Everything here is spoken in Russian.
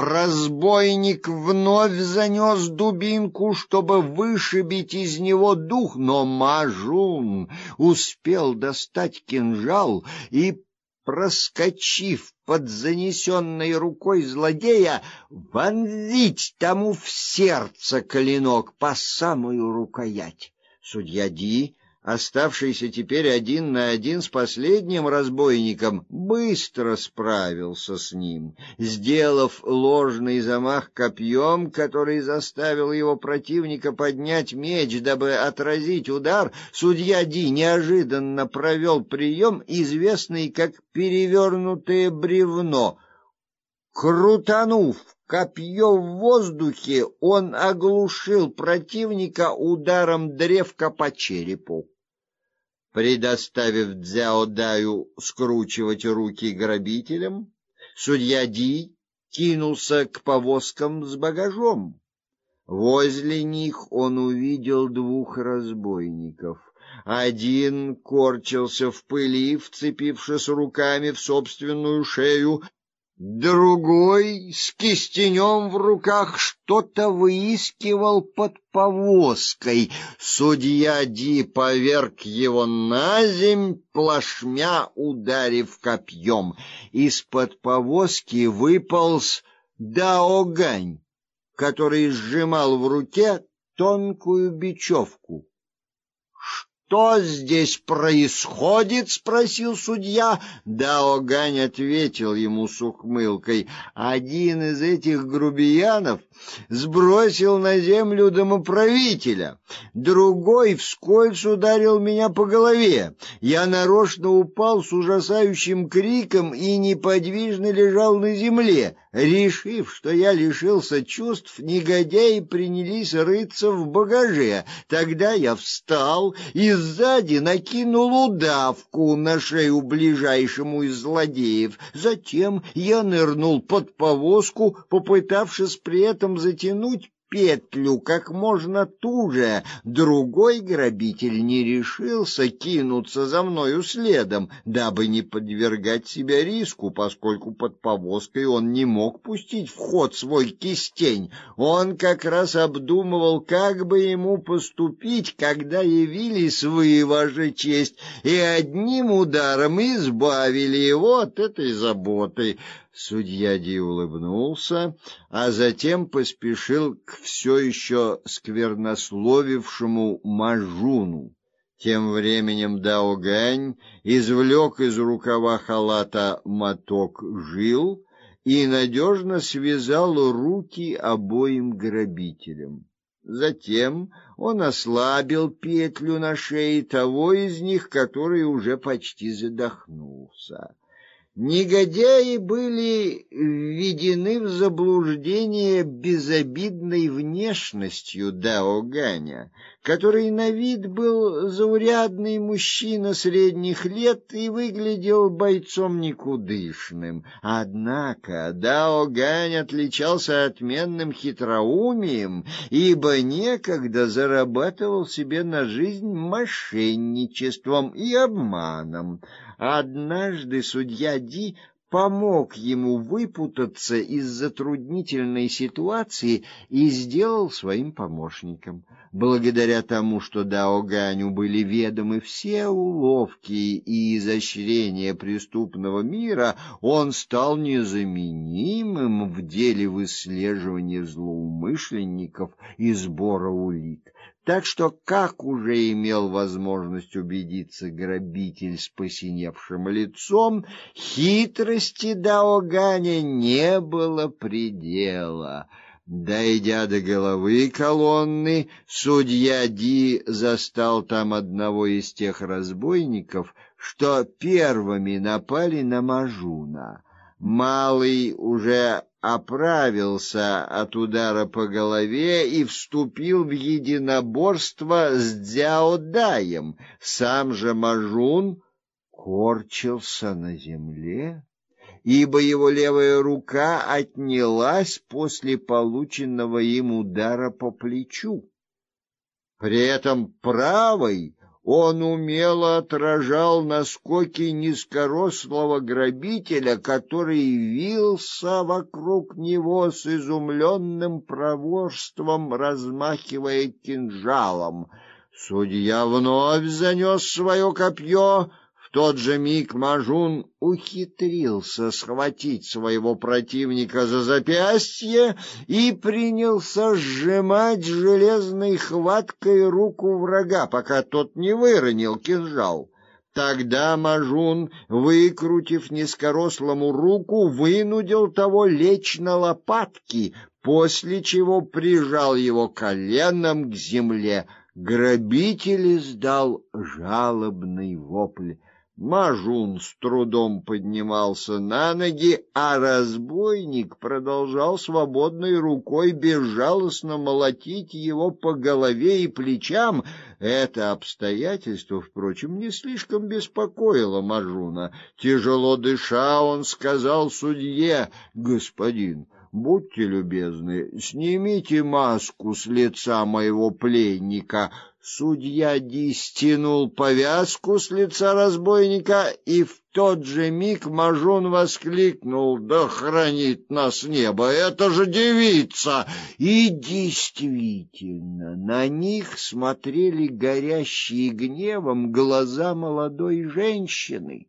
разбойник вновь занес дубинку, чтобы вышибить из него дух, но Мажун успел достать кинжал и проскочив под занесенной рукой злодея, вонзить тому в сердце клинок по самую рукоять. Судья Ди оставшийся теперь один на один с последним разбойником, быстро справился с ним, сделав ложный замах копьем, который заставил его противника поднять меч, дабы отразить удар. Судья Ди неожиданно провел прием, известный как перевернутое бревно. Крутанув копье в воздухе, он оглушил противника ударом древка по черепу предоставив Цзяо Даю скручивать руки грабителям, судья Ди кинулся к повозкам с багажом. Возле них он увидел двух разбойников. Один корчился в пыли, вцепившись руками в собственную шею, Другой с кистенем в руках что-то выискивал под повозкой. Судья Ди поверг его на земь, плашмя ударив копьем. Из-под повозки выполз Даогань, который сжимал в руке тонкую бечевку. Что здесь происходит, спросил судья. Да ответил ему с ухмылкой: один из этих грубиянов сбросил на землю домоправителя, другой вскользь ударил меня по голове. Я нарочно упал с ужасающим криком и неподвижно лежал на земле. Решив, что я лишился чувств, негодяи принялись рыться в багаже. Тогда я встал и сзади накинул удавку на шею ближайшему из злодеев. Затем я нырнул под повозку, попытавшись при этом затянуть петлю как можно туже. Другой грабитель не решился кинуться за мною следом, дабы не подвергать себя риску, поскольку под повозкой он не мог пустить в ход свой кистень. Он как раз обдумывал, как бы ему поступить, когда явились вы, ваша честь, и одним ударом избавили его от этой заботы. Судья Ди улыбнулся, а затем поспешил к все еще сквернословившему Мажуну. Тем временем Даогань извлек из рукава халата моток жил и надежно связал руки обоим грабителям. Затем он ослабил петлю на шее того из них, который уже почти задохнулся. Негодяи были введены в заблуждение безобидной внешностью Даоганя, который на вид был заурядный мужчина средних лет и выглядел бойцом никудышным. Однако Даогань отличался отменным хитроумием, ибо некогда зарабатывал себе на жизнь мошенничеством и обманом. Однажды судья Ди помог ему выпутаться из затруднительной ситуации и сделал своим помощником. Благодаря тому, что Даоганю были ведомы все уловки и изощрения преступного мира, он стал незаменимым в деле выслеживания злоумышленников и сбора улик. Так что, как уже имел возможность убедиться грабитель с посиневшим лицом, хитрости Даоганя не было предела. Дойдя до головы колонны, судья Ди застал там одного из тех разбойников, что первыми напали на Мажуна. Малый уже оправился от удара по голове и вступил в единоборство с Дзяодаем. Сам же Мажун корчился на земле, ибо его левая рука отнялась после полученного им удара по плечу. При этом правой Он умело отражал наскоки низкорослого грабителя, который вился вокруг него с изумленным проворством, размахивая кинжалом. Судья вновь занес свое копье, тот же миг Мажун ухитрился схватить своего противника за запястье и принялся сжимать железной хваткой руку врага, пока тот не выронил кинжал. Тогда Мажун, выкрутив низкорослому руку, вынудил того лечь на лопатки, после чего прижал его коленом к земле. Грабитель издал жалобный вопль. Мажун с трудом поднимался на ноги, а разбойник продолжал свободной рукой безжалостно молотить его по голове и плечам. Это обстоятельство, впрочем, не слишком беспокоило Мажуна. Тяжело дыша, он сказал судье: "Господин, будьте любезны, снимите маску с лица моего пленника". Судья Ди стянул повязку с лица разбойника, и в тот же миг Мажун воскликнул: "Да хранит нас небо! Это же девица!" И действительно, на них смотрели горящие гневом глаза молодой женщины.